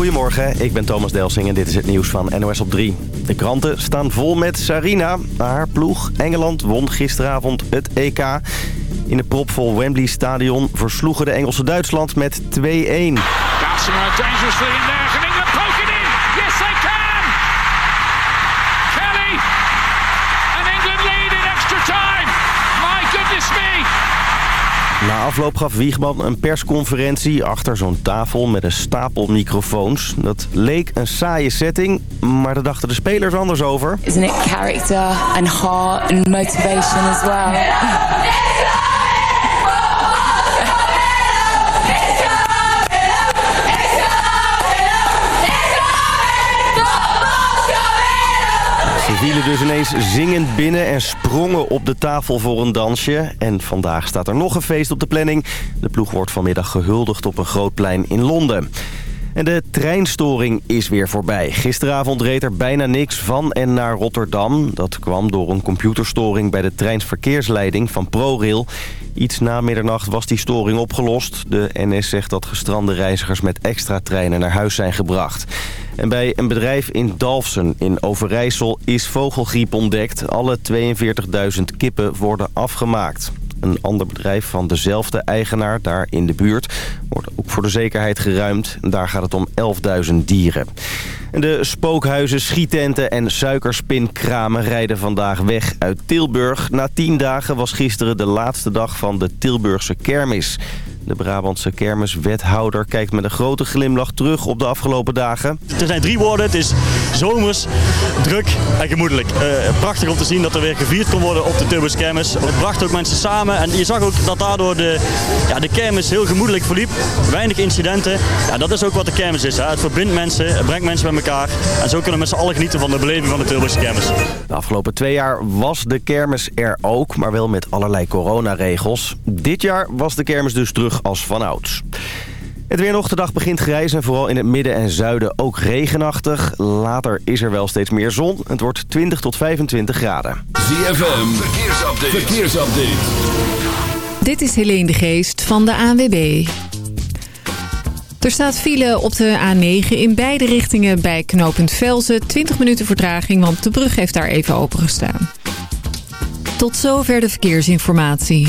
Goedemorgen, ik ben Thomas Delsing en dit is het nieuws van NOS op 3. De kranten staan vol met Sarina. Haar ploeg Engeland won gisteravond het EK. In het propvol Wembley Stadion versloegen de Engelse Duitsland met 2-1. Gossamer dangerously in. Afloop gaf Wiegman een persconferentie achter zo'n tafel met een stapel microfoons. Dat leek een saaie setting, maar daar dachten de spelers anders over. Isn't it character and heart and motivation as well? Vielen dus ineens zingend binnen en sprongen op de tafel voor een dansje. En vandaag staat er nog een feest op de planning. De ploeg wordt vanmiddag gehuldigd op een groot plein in Londen. En de treinstoring is weer voorbij. Gisteravond reed er bijna niks van en naar Rotterdam. Dat kwam door een computerstoring bij de treinsverkeersleiding van ProRail. Iets na middernacht was die storing opgelost. De NS zegt dat gestrande reizigers met extra treinen naar huis zijn gebracht. En bij een bedrijf in Dalfsen in Overijssel is vogelgriep ontdekt. Alle 42.000 kippen worden afgemaakt. Een ander bedrijf van dezelfde eigenaar daar in de buurt wordt ook voor de zekerheid geruimd. Daar gaat het om 11.000 dieren. En de spookhuizen, schietenten en suikerspinkramen rijden vandaag weg uit Tilburg. Na tien dagen was gisteren de laatste dag van de Tilburgse kermis. De Brabantse kermiswethouder kijkt met een grote glimlach terug op de afgelopen dagen. Er zijn drie woorden. Het is zomers, druk en gemoedelijk. Eh, prachtig om te zien dat er weer gevierd kon worden op de Tilburgse kermis. Het bracht ook mensen samen en je zag ook dat daardoor de, ja, de kermis heel gemoedelijk verliep. Weinig incidenten. Ja, dat is ook wat de kermis is. Hè. Het verbindt mensen, het brengt mensen bij elkaar. En zo kunnen we met z'n allen genieten van de beleving van de Tilburgse kermis. De afgelopen twee jaar was de kermis er ook, maar wel met allerlei coronaregels. Dit jaar was de kermis dus terug als vanouds. Het weer nog, de dag begint grijs en vooral in het midden en zuiden ook regenachtig. Later is er wel steeds meer zon. Het wordt 20 tot 25 graden. ZFM, verkeersupdate. verkeersupdate. Dit is Helene de Geest van de ANWB. Er staat file op de A9 in beide richtingen bij knooppunt Velzen. 20 minuten vertraging, want de brug heeft daar even opengestaan. Tot zover de verkeersinformatie.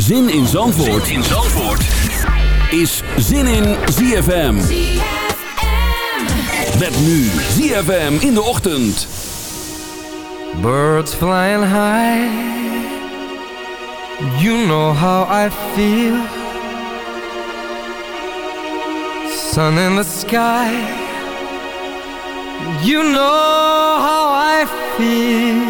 Zin in Zandvoort, in Zandvoort. is Zin in ZFM. Met nu ZFM in de ochtend. Birds flying high You know how I feel Sun in the sky You know how I feel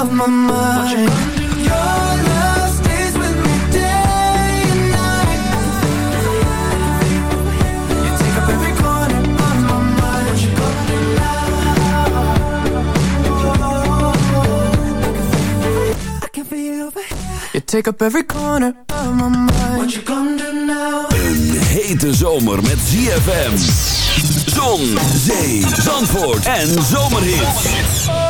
on my mind take up every corner of my mind. What you gonna do now? Een hete zomer met ZFM. Zon, zee, zandvoort en zomerhit.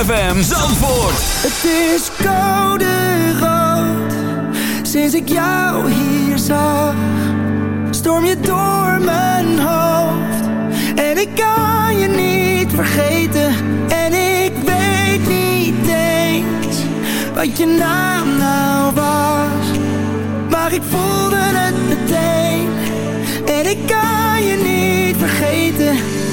ZFM Zandvoort. Het is koude rood. Sinds ik jou hier zag Storm je door mijn hoofd. En ik kan je niet vergeten. En ik weet niet eens Wat je naam nou was. Maar ik voelde het meteen. En ik kan je niet vergeten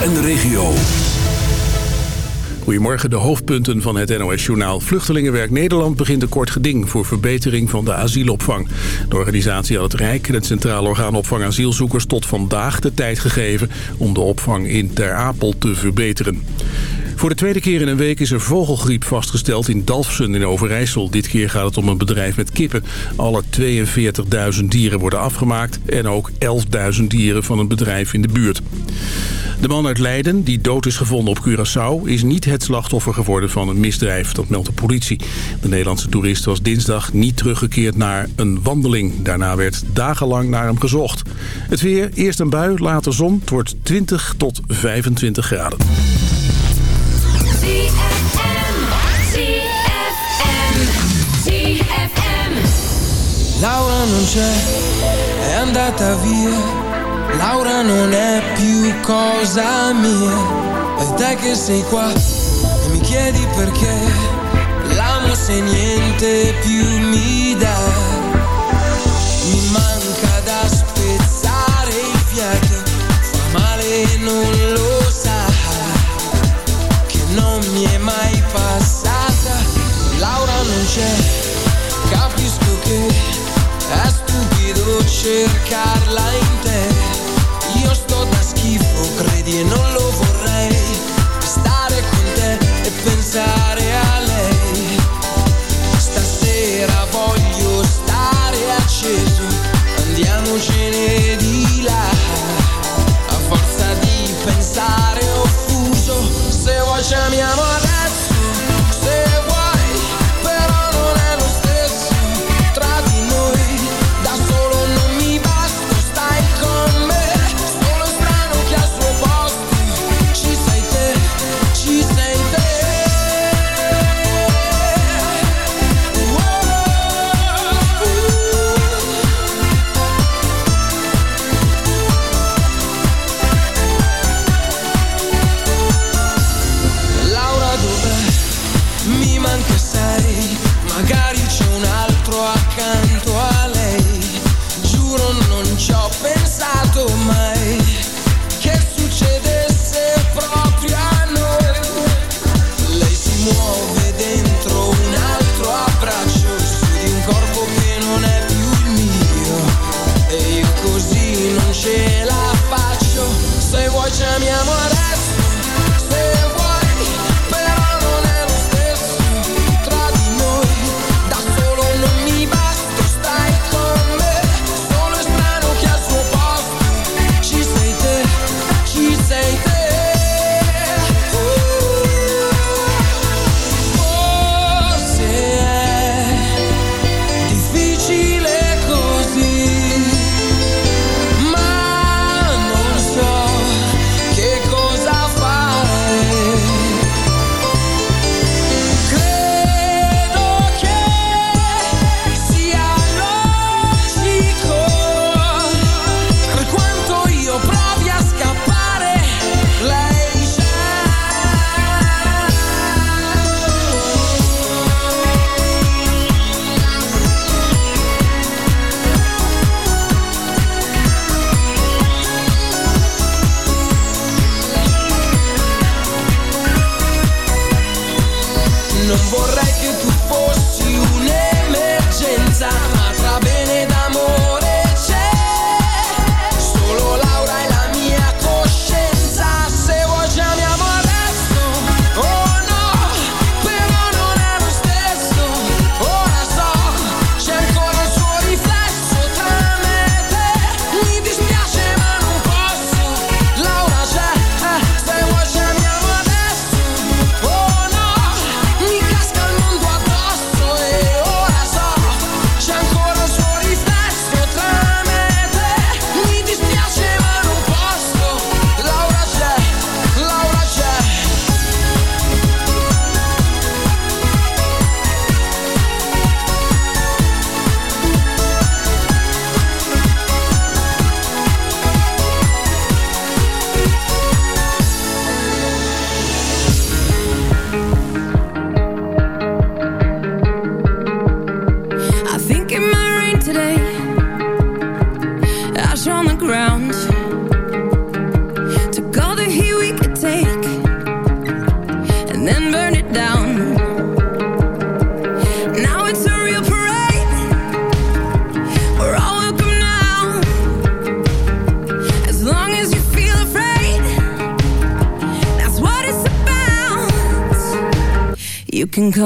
En de regio. Goedemorgen, de hoofdpunten van het NOS-journaal. Vluchtelingenwerk Nederland begint een kort geding voor verbetering van de asielopvang. De organisatie had het Rijk en het Centraal Orgaan Opvang Asielzoekers tot vandaag de tijd gegeven om de opvang in Ter Apel te verbeteren. Voor de tweede keer in een week is er vogelgriep vastgesteld in Dalfsen in Overijssel. Dit keer gaat het om een bedrijf met kippen. Alle 42.000 dieren worden afgemaakt en ook 11.000 dieren van een bedrijf in de buurt. De man uit Leiden, die dood is gevonden op Curaçao... is niet het slachtoffer geworden van een misdrijf, dat meldt de politie. De Nederlandse toerist was dinsdag niet teruggekeerd naar een wandeling. Daarna werd dagenlang naar hem gezocht. Het weer, eerst een bui, later zon. Het wordt 20 tot 25 graden. Laura non è più cosa mia. E te che sei qua e mi chiedi perché. L'amo se niente più mi dà. Mi manca da spezzare il fiato. Fa male e non lo sa. Che non mi è mai passata. Laura non c'è, capisco che è stupido cercarla in te schifo, credi e non lo vorrei. Stare con te e pensare a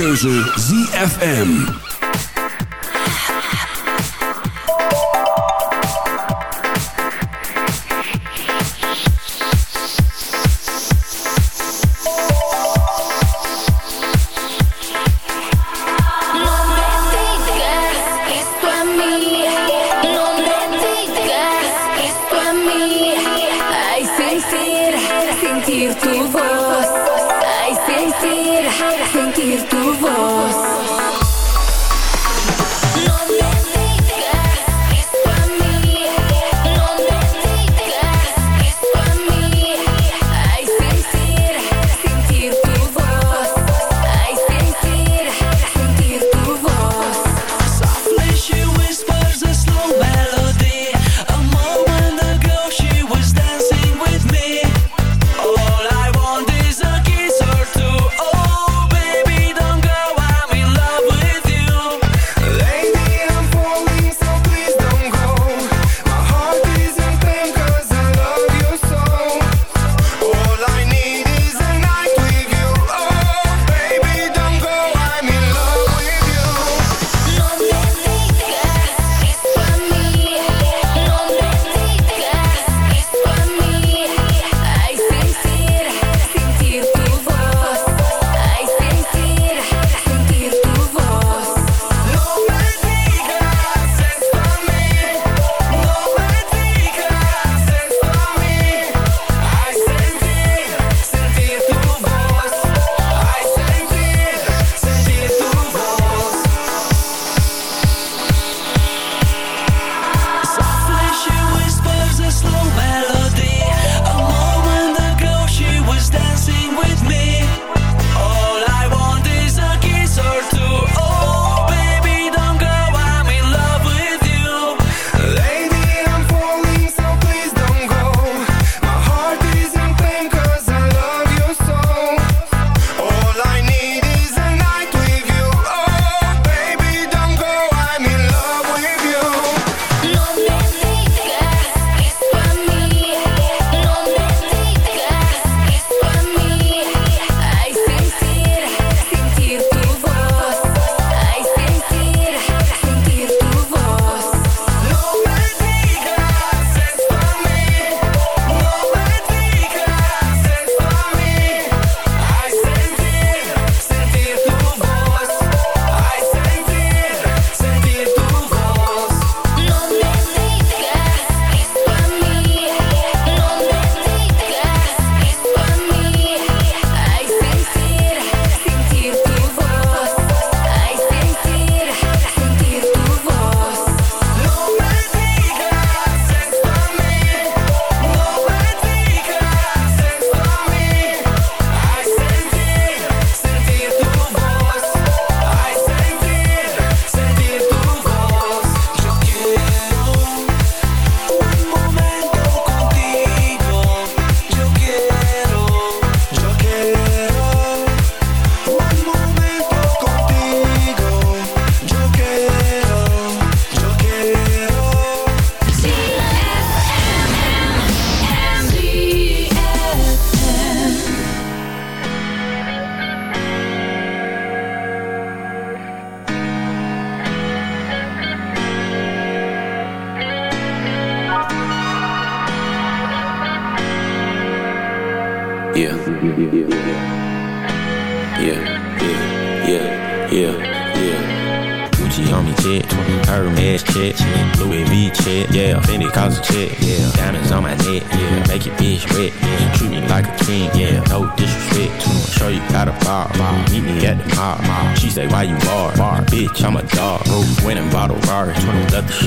Keuze ZFM.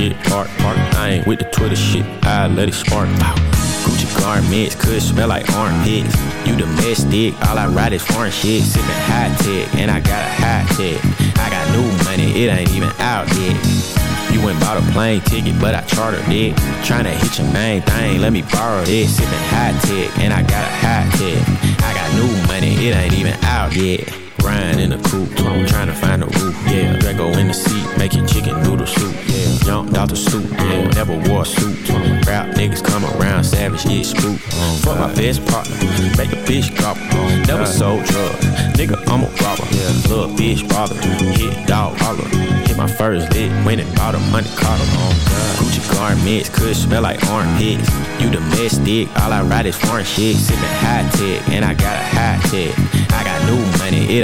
Shit park, park, I ain't with the Twitter shit, I let it spark, pow. Gucci garments could smell like armpits. You domestic, all I ride is foreign shit. Sippin' high tech, and I got a high tech. I got new money, it ain't even out yet. You went bought a plane ticket, but I chartered it. Tryna hit your main thing, let me borrow this. Sippin' high tech, and I got a high tech. I got new money, it ain't even out yet. Ryan in the coupe, I'm trying to find a roof, yeah. Draco in the seat, making chicken noodle soup, yeah. Jumped out the stoop, yeah. Never wore a suit. Rap niggas come around, savage, yeah, spook. Fuck my best partner, make a bitch gobble. Never sold drugs, nigga, I'm a robber. Yeah. Little bitch bother, hit dog holler. Hit my first lick, went and bought a money collar. Oh, Gucci garments could smell like armpits. You domestic, all I ride is foreign shit. Sippin' high tech, and I got a high tech. I got new money, it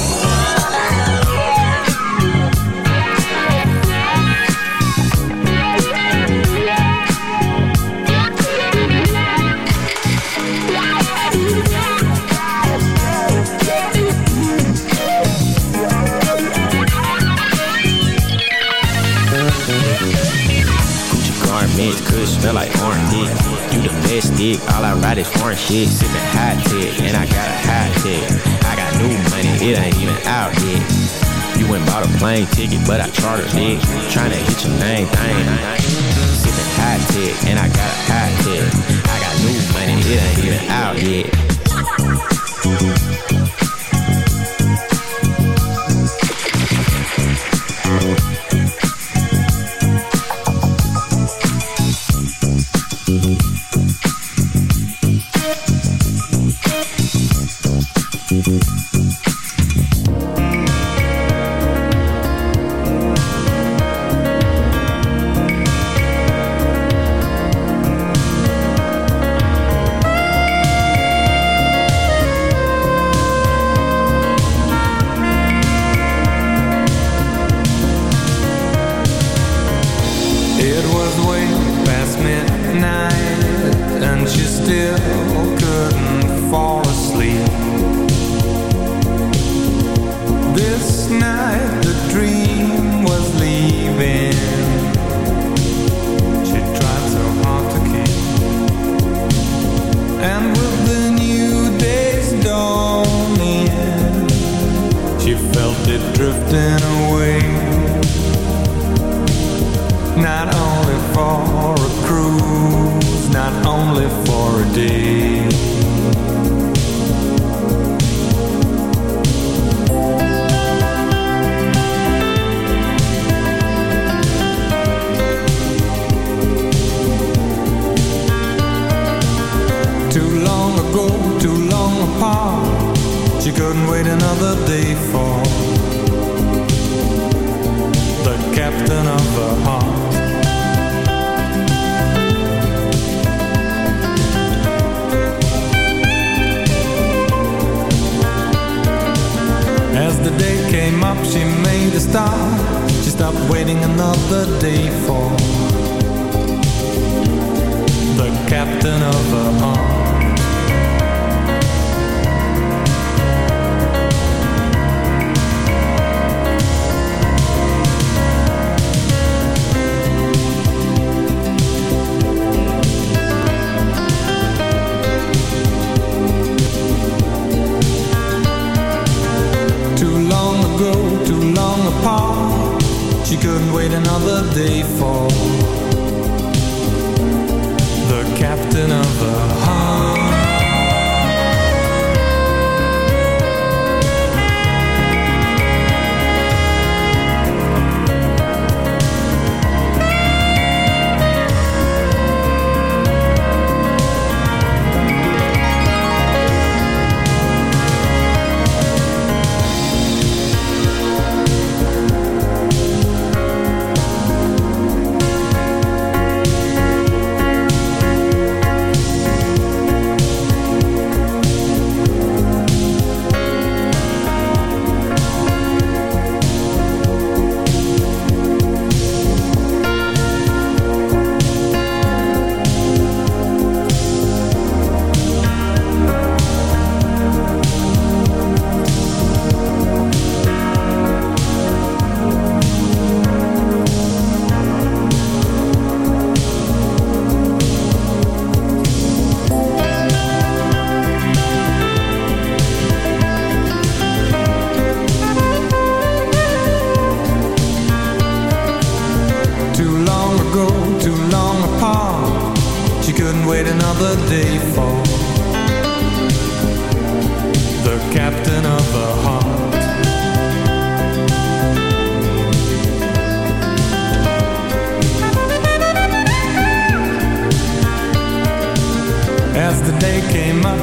Smell like orange dick. You domestic, all I ride is foreign shit. Sippin' high tech, and I got a high tech. I got new money, it ain't even out yet. You went bought a plane ticket, but I chartered it. Tryna hit your main thing. Sippin' high tech, and I got a high tech. I got new money, it ain't even out yet.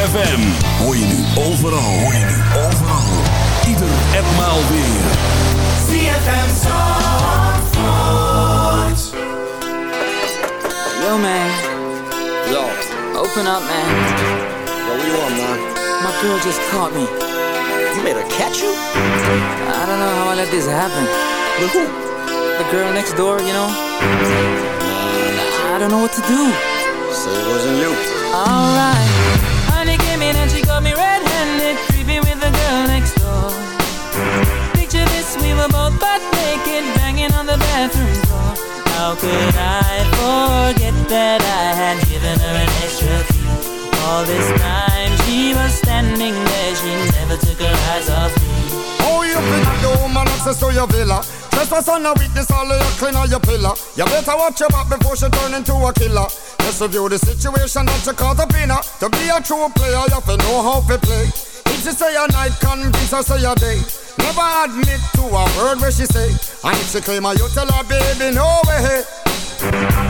ZFM. Hoor je nu overal, hoor je nu overal. Ieder en maal weer. ZFM Zandvoort. Yo, man. Yo. Open up, man. Yo, what you want, man? My girl just caught me. You made her catch you? I don't know how I let this happen. With who? The girl next door, you know? I don't know what to do. So it wasn't you. Alright. How could I forget that I had given her an extra key? All this time she was standing there, she never took her eyes off me. Oh, you think the woman access to your villa? Trespass on a weakness, all of your clean on your pillar. You better watch your back before she turn into a killer. Just review the situation that you caught up in her. To be a true player, you have to know how to play. If she say a night, convince her say a day. Never admit to a word where she say. And if she claim her, you tell her, baby, no way.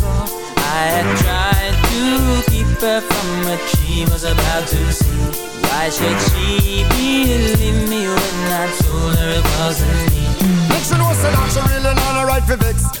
I had tried to keep her from what she was about to see. Why should she believe me when I told her it wasn't me? Make sure say that she really not a right for vex.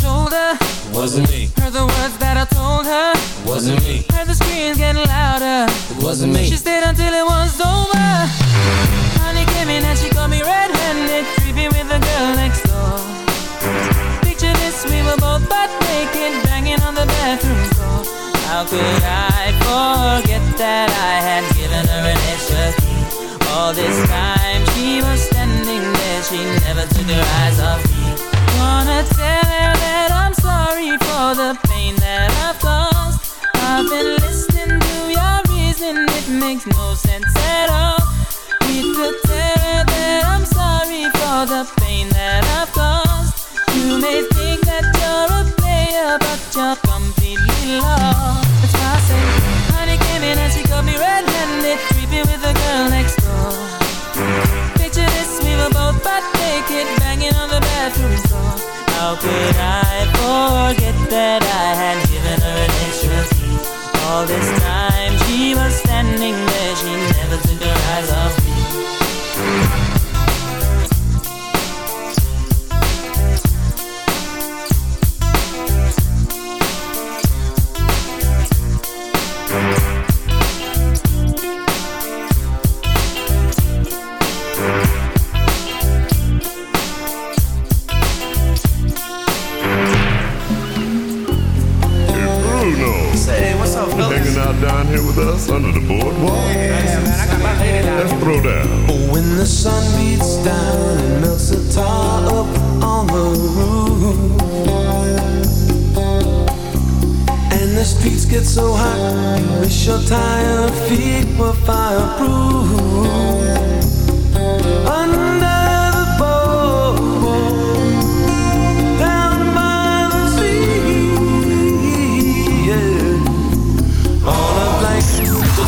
shoulder. Wasn't me. Heard the words that I told her. Wasn't me. Heard the screams getting louder. Wasn't me. She stayed until it was over. Honey came in and she got me red-handed, creepy with the girl next door. Picture this, we were both butt naked, banging on the bathroom floor. How could I forget that I had given her an extra key? All this time she was standing there, she never took her eyes off Wanna tell her that I'm sorry for the pain that I've caused. I've been listening to your reason, it makes no sense at all. Need to tell her that I'm sorry for the pain that I've caused. You may think that you're a player, but you're completely lost. That's why I say, honey came in and she got me red-handed, creepy with the girl next door. Picture this, we were both butt naked, banging on the bathroom. How could I forget that I had given her an extra key? All this time she was standing there, she never took her eyes off down here with us under the boardwalk. Let's throw down. When the sun beats down and melts the tar up on the roof And the streets get so hot You wish your tired feet were fireproof